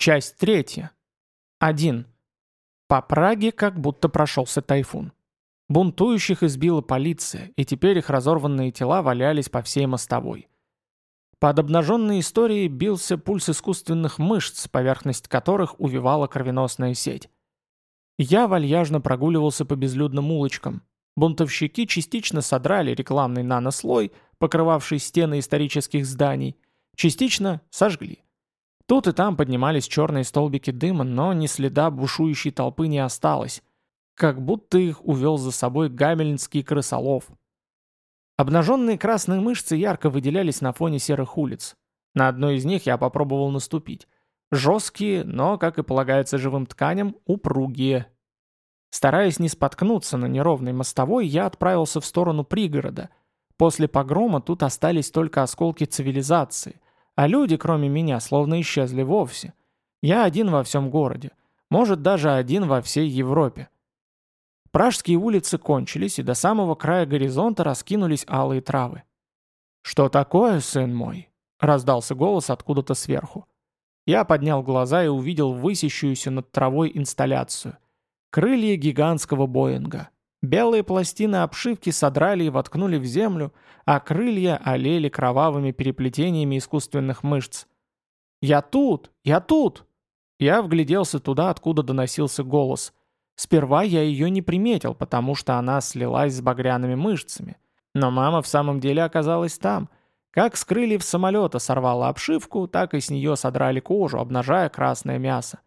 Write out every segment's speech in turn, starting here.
Часть третья. 1. По Праге как будто прошелся тайфун. Бунтующих избила полиция, и теперь их разорванные тела валялись по всей мостовой. Под обнаженной историей бился пульс искусственных мышц, поверхность которых увивала кровеносная сеть. Я вальяжно прогуливался по безлюдным улочкам. Бунтовщики частично содрали рекламный нанослой, покрывавший стены исторических зданий, частично сожгли. Тут и там поднимались черные столбики дыма, но ни следа бушующей толпы не осталось, как будто их увел за собой гамельнский крысолов. Обнаженные красные мышцы ярко выделялись на фоне серых улиц. На одной из них я попробовал наступить. Жесткие, но, как и полагается живым тканям, упругие. Стараясь не споткнуться на неровной мостовой, я отправился в сторону пригорода. После погрома тут остались только осколки цивилизации – а люди, кроме меня, словно исчезли вовсе. Я один во всем городе. Может, даже один во всей Европе. Пражские улицы кончились, и до самого края горизонта раскинулись алые травы. «Что такое, сын мой?» — раздался голос откуда-то сверху. Я поднял глаза и увидел высящуюся над травой инсталляцию. Крылья гигантского Боинга. Белые пластины обшивки содрали и воткнули в землю, а крылья олели кровавыми переплетениями искусственных мышц. «Я тут! Я тут!» Я вгляделся туда, откуда доносился голос. Сперва я ее не приметил, потому что она слилась с багряными мышцами. Но мама в самом деле оказалась там. Как с крыльев самолета сорвала обшивку, так и с нее содрали кожу, обнажая красное мясо.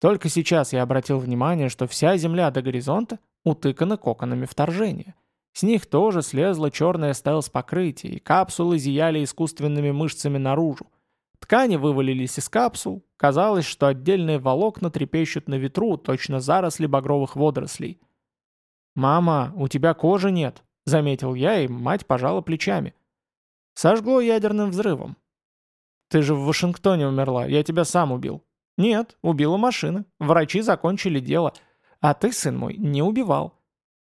Только сейчас я обратил внимание, что вся земля до горизонта утыканы коконами вторжения. С них тоже слезло черное стелс-покрытие, и капсулы зияли искусственными мышцами наружу. Ткани вывалились из капсул, казалось, что отдельные волокна трепещут на ветру, точно заросли багровых водорослей. «Мама, у тебя кожи нет», — заметил я, и мать пожала плечами. «Сожгло ядерным взрывом». «Ты же в Вашингтоне умерла, я тебя сам убил». «Нет, убила машина. Врачи закончили дело. А ты, сын мой, не убивал.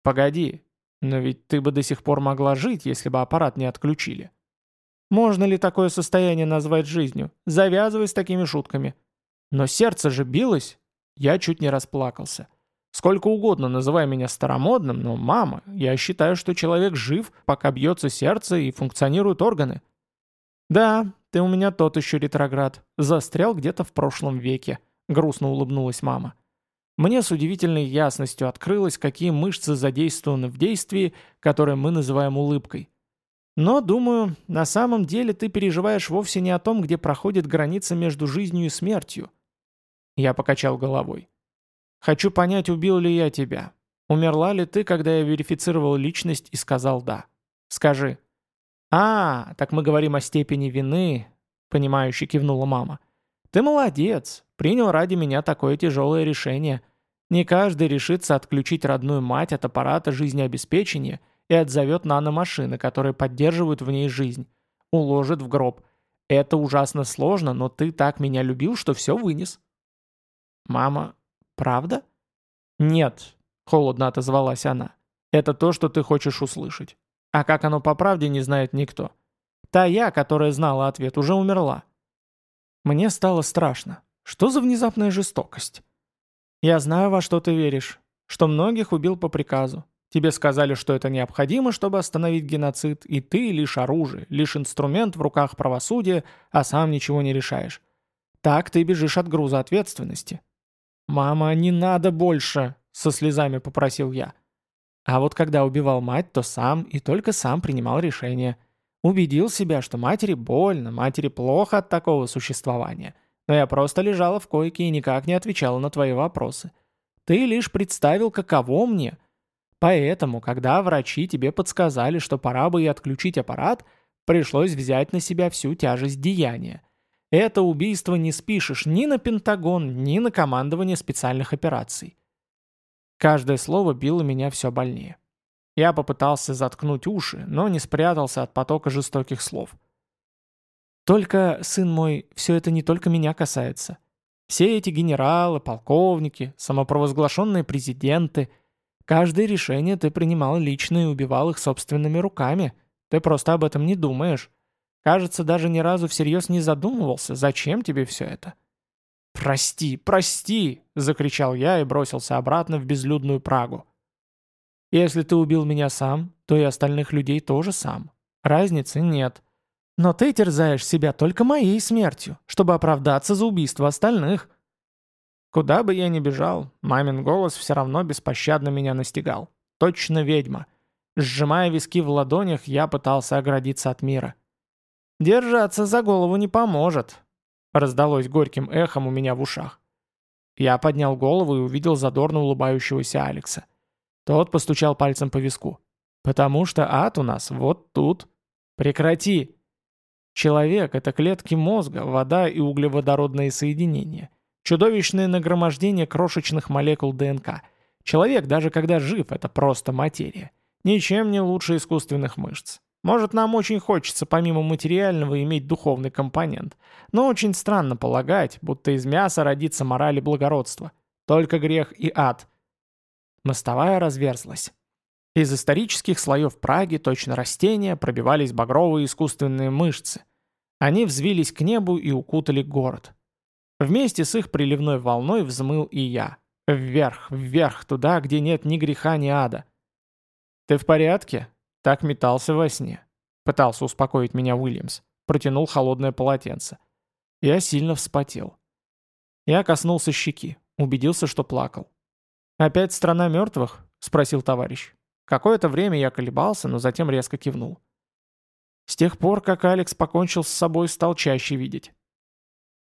Погоди, но ведь ты бы до сих пор могла жить, если бы аппарат не отключили. Можно ли такое состояние назвать жизнью? Завязывай с такими шутками. Но сердце же билось. Я чуть не расплакался. Сколько угодно называй меня старомодным, но, мама, я считаю, что человек жив, пока бьется сердце и функционируют органы. Да, ты у меня тот еще ретроград. Застрял где-то в прошлом веке. Грустно улыбнулась мама. Мне с удивительной ясностью открылось, какие мышцы задействованы в действии, которое мы называем улыбкой. Но, думаю, на самом деле ты переживаешь вовсе не о том, где проходит граница между жизнью и смертью. Я покачал головой. Хочу понять, убил ли я тебя. Умерла ли ты, когда я верифицировал личность и сказал «да». Скажи. «А, так мы говорим о степени вины», — понимающе кивнула мама. «Ты молодец. Принял ради меня такое тяжелое решение. Не каждый решится отключить родную мать от аппарата жизнеобеспечения и отзовет наномашины, которые поддерживают в ней жизнь. Уложит в гроб. Это ужасно сложно, но ты так меня любил, что все вынес. Мама, правда? Нет, холодно отозвалась она. Это то, что ты хочешь услышать. А как оно по правде, не знает никто. Та я, которая знала ответ, уже умерла. Мне стало страшно. Что за внезапная жестокость? Я знаю, во что ты веришь. Что многих убил по приказу. Тебе сказали, что это необходимо, чтобы остановить геноцид, и ты лишь оружие, лишь инструмент в руках правосудия, а сам ничего не решаешь. Так ты бежишь от груза ответственности. «Мама, не надо больше!» — со слезами попросил я. А вот когда убивал мать, то сам и только сам принимал решение. Убедил себя, что матери больно, матери плохо от такого существования — но я просто лежала в койке и никак не отвечала на твои вопросы. Ты лишь представил, каково мне. Поэтому, когда врачи тебе подсказали, что пора бы и отключить аппарат, пришлось взять на себя всю тяжесть деяния. Это убийство не спишешь ни на Пентагон, ни на командование специальных операций. Каждое слово било меня все больнее. Я попытался заткнуть уши, но не спрятался от потока жестоких слов. Только, сын мой, все это не только меня касается. Все эти генералы, полковники, самопровозглашенные президенты, каждое решение ты принимал лично и убивал их собственными руками. Ты просто об этом не думаешь. Кажется, даже ни разу всерьез не задумывался, зачем тебе все это. «Прости, прости!» — закричал я и бросился обратно в безлюдную Прагу. «Если ты убил меня сам, то и остальных людей тоже сам. Разницы нет. Но ты терзаешь себя только моей смертью, чтобы оправдаться за убийство остальных». Куда бы я ни бежал, мамин голос все равно беспощадно меня настигал. Точно ведьма. Сжимая виски в ладонях, я пытался оградиться от мира. «Держаться за голову не поможет», — раздалось горьким эхом у меня в ушах. Я поднял голову и увидел задорно улыбающегося Алекса. Тот постучал пальцем по виску. «Потому что ад у нас вот тут. Прекрати!» Человек — это клетки мозга, вода и углеводородные соединения. Чудовищное нагромождение крошечных молекул ДНК. Человек, даже когда жив, это просто материя. Ничем не лучше искусственных мышц. Может, нам очень хочется помимо материального иметь духовный компонент. Но очень странно полагать, будто из мяса родится мораль и благородство. Только грех и ад. Мостовая разверзлась. Из исторических слоев Праги, точно растения, пробивались багровые искусственные мышцы. Они взвились к небу и укутали город. Вместе с их приливной волной взмыл и я. Вверх, вверх, туда, где нет ни греха, ни ада. «Ты в порядке?» Так метался во сне. Пытался успокоить меня Уильямс. Протянул холодное полотенце. Я сильно вспотел. Я коснулся щеки. Убедился, что плакал. «Опять страна мертвых?» — спросил товарищ. Какое-то время я колебался, но затем резко кивнул. С тех пор, как Алекс покончил с собой, стал чаще видеть.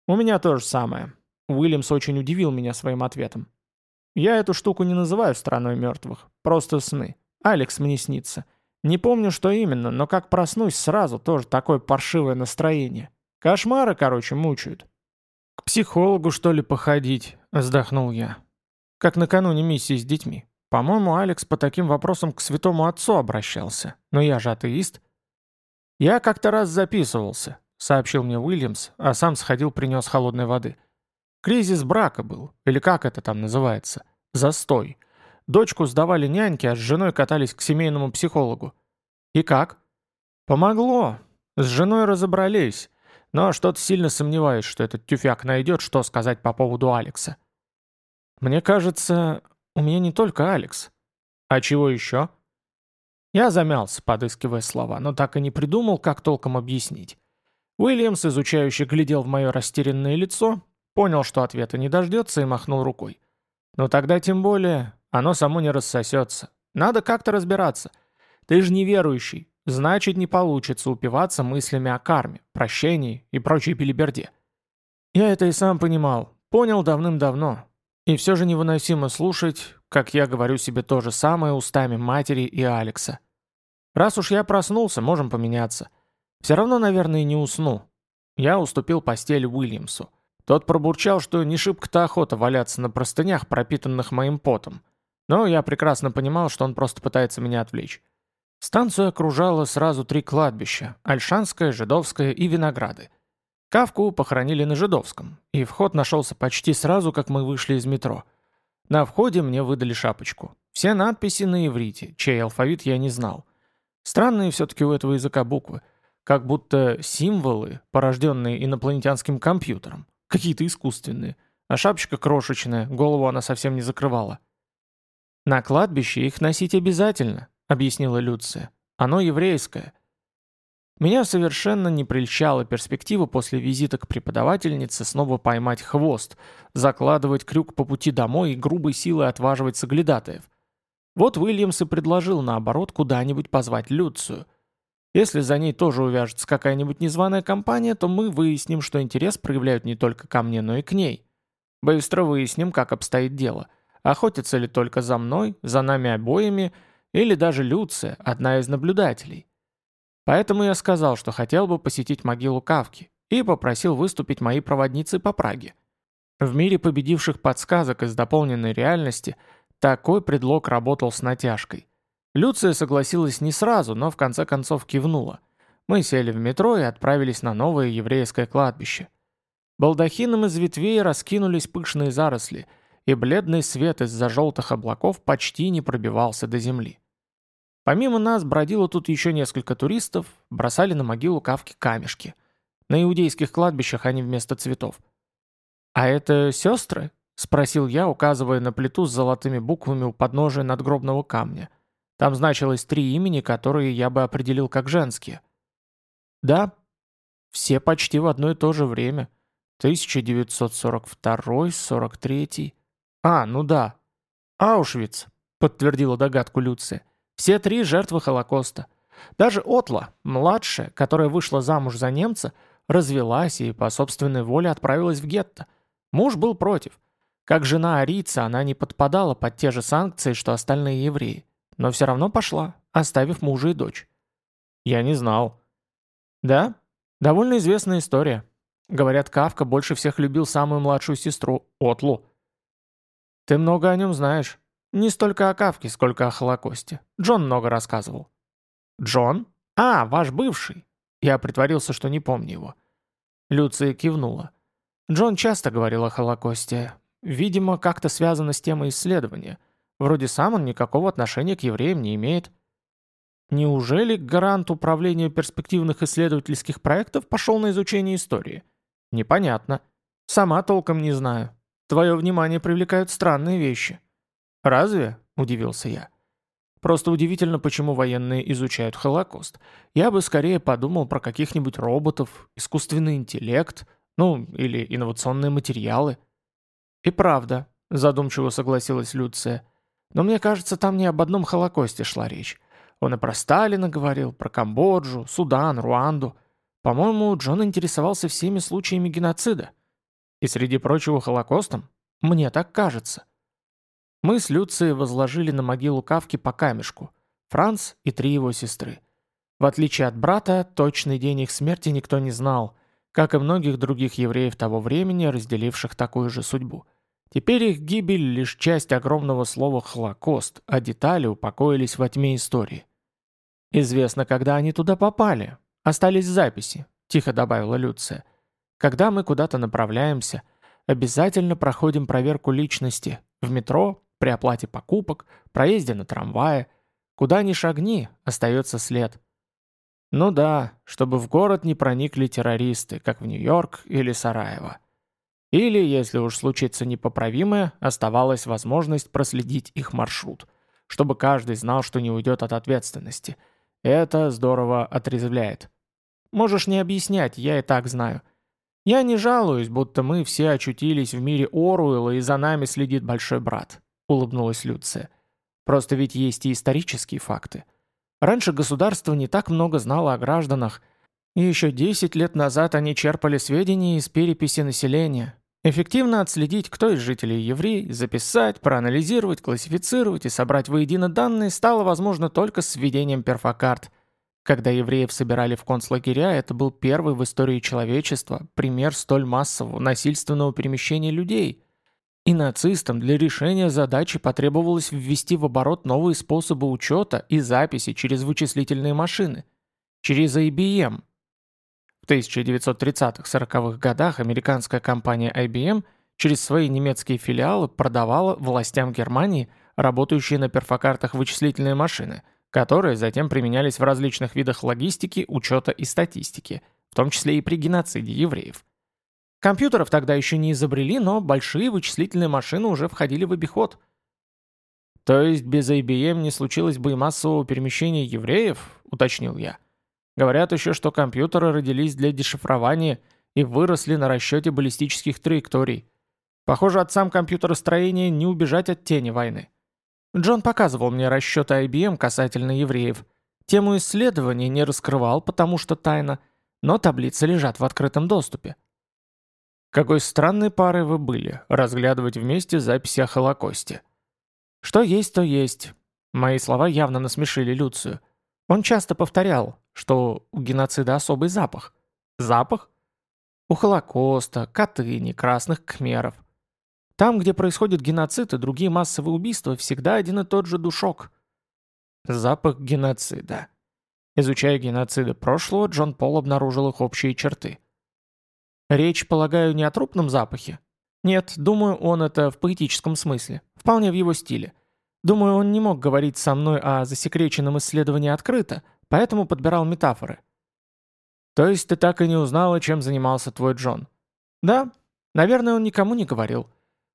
У меня то же самое. Уильямс очень удивил меня своим ответом. Я эту штуку не называю страной мертвых, просто сны. Алекс мне снится. Не помню, что именно, но как проснусь сразу, тоже такое паршивое настроение. Кошмары, короче, мучают. «К психологу, что ли, походить?» – вздохнул я. Как накануне миссии с детьми. По-моему, Алекс по таким вопросам к святому отцу обращался. Но я же атеист. Я как-то раз записывался, сообщил мне Уильямс, а сам сходил принес холодной воды. Кризис брака был, или как это там называется. Застой. Дочку сдавали няньки, а с женой катались к семейному психологу. И как? Помогло. С женой разобрались. Но что-то сильно сомневаюсь, что этот тюфяк найдет, что сказать по поводу Алекса. Мне кажется, у меня не только Алекс. А чего еще? Я замялся, подыскивая слова, но так и не придумал, как толком объяснить. Уильямс, изучающий, глядел в мое растерянное лицо, понял, что ответа не дождется и махнул рукой. Но тогда тем более оно само не рассосется. Надо как-то разбираться. Ты же неверующий, значит не получится упиваться мыслями о карме, прощении и прочей белиберде. Я это и сам понимал, понял давным-давно. И все же невыносимо слушать, как я говорю себе то же самое устами матери и Алекса. Раз уж я проснулся, можем поменяться. Все равно, наверное, не усну. Я уступил постель Уильямсу. Тот пробурчал, что не шибко-то охота валяться на простынях, пропитанных моим потом. Но я прекрасно понимал, что он просто пытается меня отвлечь. Станцию окружало сразу три кладбища – Альшанское, Жидовское и Винограды. Кавку похоронили на Жидовском, и вход нашелся почти сразу, как мы вышли из метро. На входе мне выдали шапочку. Все надписи на иврите, чей алфавит я не знал. Странные все-таки у этого языка буквы. Как будто символы, порожденные инопланетянским компьютером. Какие-то искусственные. А шапочка крошечная, голову она совсем не закрывала. «На кладбище их носить обязательно», — объяснила Люция. «Оно еврейское». Меня совершенно не прельщала перспектива после визита к преподавательнице снова поймать хвост, закладывать крюк по пути домой и грубой силой отваживать соглядатаев. Вот Уильямс и предложил, наоборот, куда-нибудь позвать Люцию. Если за ней тоже увяжется какая-нибудь незваная компания, то мы выясним, что интерес проявляют не только ко мне, но и к ней. Быстро выясним, как обстоит дело — Охотится ли только за мной, за нами обоими, или даже Люция, одна из наблюдателей. Поэтому я сказал, что хотел бы посетить могилу Кавки, и попросил выступить моей проводницей по Праге. В мире победивших подсказок из дополненной реальности такой предлог работал с натяжкой. Люция согласилась не сразу, но в конце концов кивнула. Мы сели в метро и отправились на новое еврейское кладбище. Балдахином из ветвей раскинулись пышные заросли – и бледный свет из-за желтых облаков почти не пробивался до земли. Помимо нас бродило тут еще несколько туристов, бросали на могилу кавки камешки. На иудейских кладбищах они вместо цветов. «А это сестры?» — спросил я, указывая на плиту с золотыми буквами у подножия надгробного камня. Там значилось три имени, которые я бы определил как женские. «Да, все почти в одно и то же время. 1942-43. А, ну да. Аушвиц», — подтвердила догадку Люция. «Все три жертвы Холокоста. Даже Отла, младшая, которая вышла замуж за немца, развелась и по собственной воле отправилась в гетто. Муж был против. Как жена арийца, она не подпадала под те же санкции, что остальные евреи. Но все равно пошла, оставив мужа и дочь. Я не знал. Да, довольно известная история. Говорят, Кавка больше всех любил самую младшую сестру, Отлу. Ты много о нем знаешь. Не столько о Кавке, сколько о Холокосте. Джон много рассказывал. Джон? А, ваш бывший. Я притворился, что не помню его. Люция кивнула. Джон часто говорил о Холокосте. Видимо, как-то связано с темой исследования. Вроде сам он никакого отношения к евреям не имеет. Неужели гарант управления перспективных исследовательских проектов пошел на изучение истории? Непонятно. Сама толком не знаю. Твое внимание привлекают странные вещи. Разве? Удивился я. Просто удивительно, почему военные изучают Холокост. Я бы скорее подумал про каких-нибудь роботов, искусственный интеллект, ну, или инновационные материалы. И правда, задумчиво согласилась Люция. Но мне кажется, там не об одном Холокосте шла речь. Он и про Сталина говорил, про Камбоджу, Судан, Руанду. По-моему, Джон интересовался всеми случаями геноцида. И среди прочего Холокостом? Мне так кажется. Мы с Люцией возложили на могилу Кавки по камешку. Франц и три его сестры. В отличие от брата, точный день их смерти никто не знал, как и многих других евреев того времени, разделивших такую же судьбу. Теперь их гибель — лишь часть огромного слова «Холокост», а детали упокоились во тьме истории. «Известно, когда они туда попали. Остались записи», — тихо добавила Люция. «Когда мы куда-то направляемся, обязательно проходим проверку личности. В метро, при оплате покупок, проезде на трамвае. Куда ни шагни, остается след. Ну да, чтобы в город не проникли террористы, как в Нью-Йорк или Сараево. Или, если уж случится непоправимое, оставалась возможность проследить их маршрут, чтобы каждый знал, что не уйдет от ответственности. Это здорово отрезвляет. Можешь не объяснять, я и так знаю. Я не жалуюсь, будто мы все очутились в мире Оруэлла и за нами следит большой брат. — улыбнулась Люция. «Просто ведь есть и исторические факты. Раньше государство не так много знало о гражданах, и еще 10 лет назад они черпали сведения из переписи населения. Эффективно отследить, кто из жителей еврей, записать, проанализировать, классифицировать и собрать воедино данные стало возможно только с введением перфокарт. Когда евреев собирали в концлагеря, это был первый в истории человечества пример столь массового насильственного перемещения людей – и нацистам для решения задачи потребовалось ввести в оборот новые способы учета и записи через вычислительные машины, через IBM. В 1930-40-х годах американская компания IBM через свои немецкие филиалы продавала властям Германии работающие на перфокартах вычислительные машины, которые затем применялись в различных видах логистики, учета и статистики, в том числе и при геноциде евреев. Компьютеров тогда еще не изобрели, но большие вычислительные машины уже входили в обиход. То есть без IBM не случилось бы и массового перемещения евреев, уточнил я. Говорят еще, что компьютеры родились для дешифрования и выросли на расчете баллистических траекторий. Похоже, отцам компьютеростроения не убежать от тени войны. Джон показывал мне расчеты IBM касательно евреев. Тему исследования не раскрывал, потому что тайна, но таблицы лежат в открытом доступе. Какой странной парой вы были, разглядывать вместе записи о Холокосте. Что есть, то есть. Мои слова явно насмешили Люцию. Он часто повторял, что у геноцида особый запах. Запах? У Холокоста, Катыни, Красных Кхмеров. Там, где происходит геноцид и другие массовые убийства, всегда один и тот же душок. Запах геноцида. Изучая геноциды прошлого, Джон Пол обнаружил их общие черты – Речь, полагаю, не о трупном запахе? Нет, думаю, он это в поэтическом смысле. Вполне в его стиле. Думаю, он не мог говорить со мной о засекреченном исследовании открыто, поэтому подбирал метафоры. То есть ты так и не узнала, чем занимался твой Джон? Да, Наверное, он никому не говорил.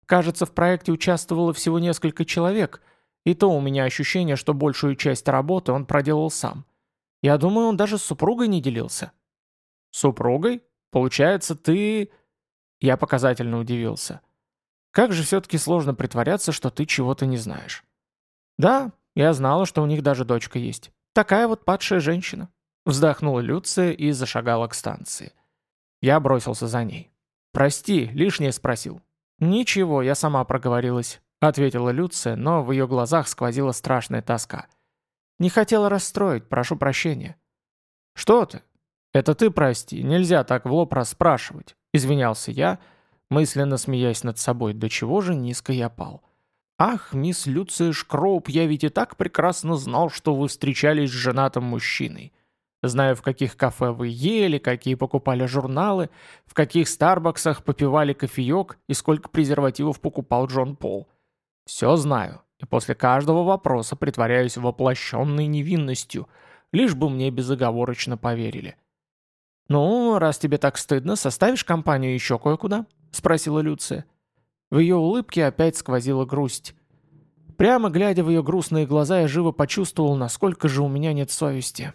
Кажется, в проекте участвовало всего несколько человек, и то у меня ощущение, что большую часть работы он проделал сам. Я думаю, он даже с супругой не делился. Супругой? Получается, ты... Я показательно удивился. Как же все-таки сложно притворяться, что ты чего-то не знаешь. Да, я знала, что у них даже дочка есть. Такая вот падшая женщина. Вздохнула Люция и зашагала к станции. Я бросился за ней. «Прости, лишнее спросил». «Ничего, я сама проговорилась», — ответила Люция, но в ее глазах сквозила страшная тоска. «Не хотела расстроить, прошу прощения». «Что ты? Это ты прости, нельзя так в лоб расспрашивать», — извинялся я, мысленно смеясь над собой, до чего же низко я пал. «Ах, мисс Люция Шкроуп, я ведь и так прекрасно знал, что вы встречались с женатым мужчиной. Знаю, в каких кафе вы ели, какие покупали журналы, в каких Старбаксах попивали кофеек и сколько презервативов покупал Джон Пол. Все знаю, и после каждого вопроса притворяюсь воплощенной невинностью, лишь бы мне безоговорочно поверили». «Ну, раз тебе так стыдно, составишь компанию еще кое-куда?» — спросила Люция. В ее улыбке опять сквозила грусть. Прямо глядя в ее грустные глаза, я живо почувствовал, насколько же у меня нет совести.